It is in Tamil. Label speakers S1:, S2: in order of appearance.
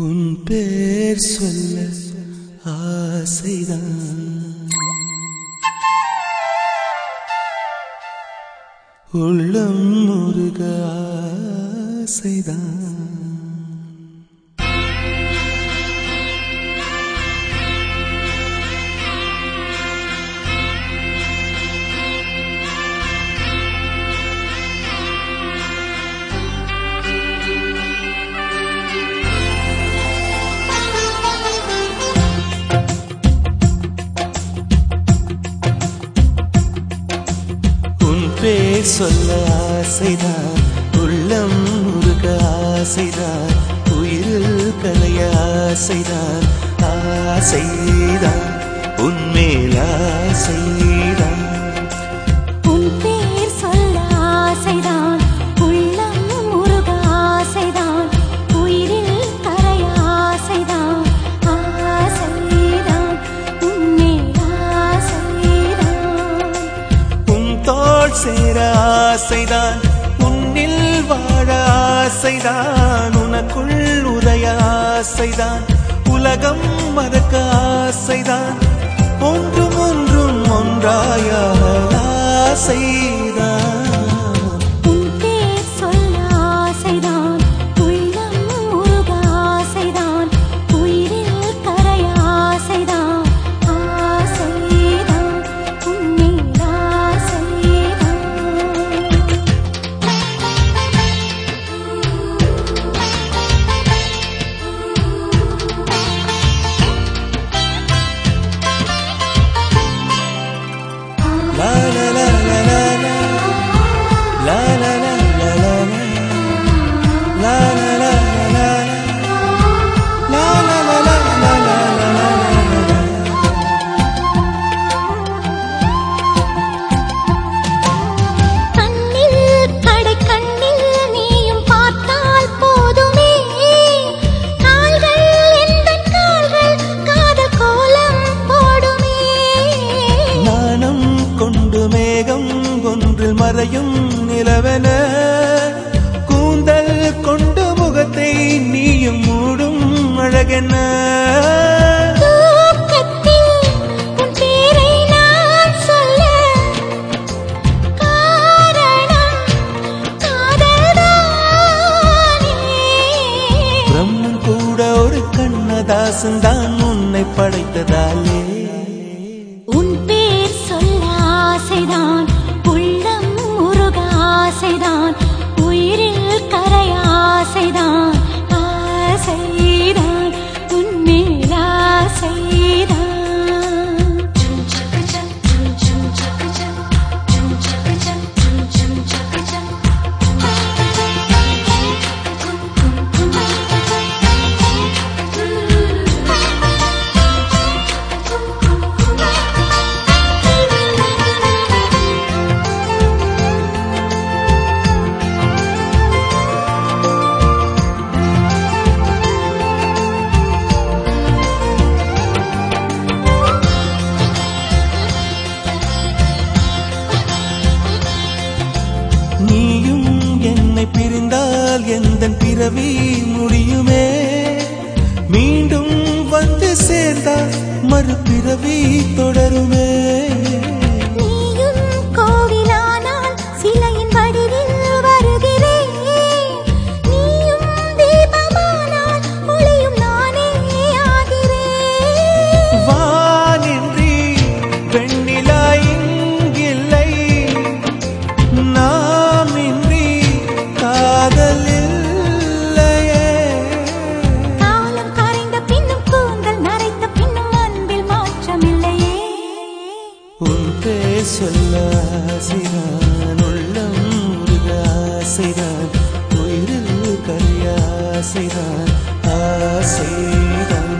S1: உன் பேர் சொல்ல ஆசைதான். உள்ளம் முருக ஆசைதான். பேர் சொல்ல ஆசைதான். உள்ளம் முருக ஆசைதான். உயிரில் கலைய ஆசைதான். ஆசைதான். உன்மேல் ஆசைதான் போல் சேர ஆசைதான். உன்னில் வாழ ஆசைதான். உனக்குள் உதய ஆசைதான். உலகம் மறக்க ஆசைதான். ஒன்றும் ஒன்றும் ஒன்றாய
S2: ஆசை கூட
S1: ஒரு கண்ணதாசன் தான் உன்னை படைத்ததாலே.
S2: உன் பேர் சொல்ல ஆசைதான் உள்ளம் முருக ஆசைதான் உயிரில் ஆசைதான்
S1: பிறவி முடியுமே. மீண்டும் வந்து சேர்ந்தால் மறுபிறவி தொடருமே. சொல்ல ஆசைதான் உள்ளம் ஆசைதான் உயிரில் கரையாசைதான். ஆசைதான்.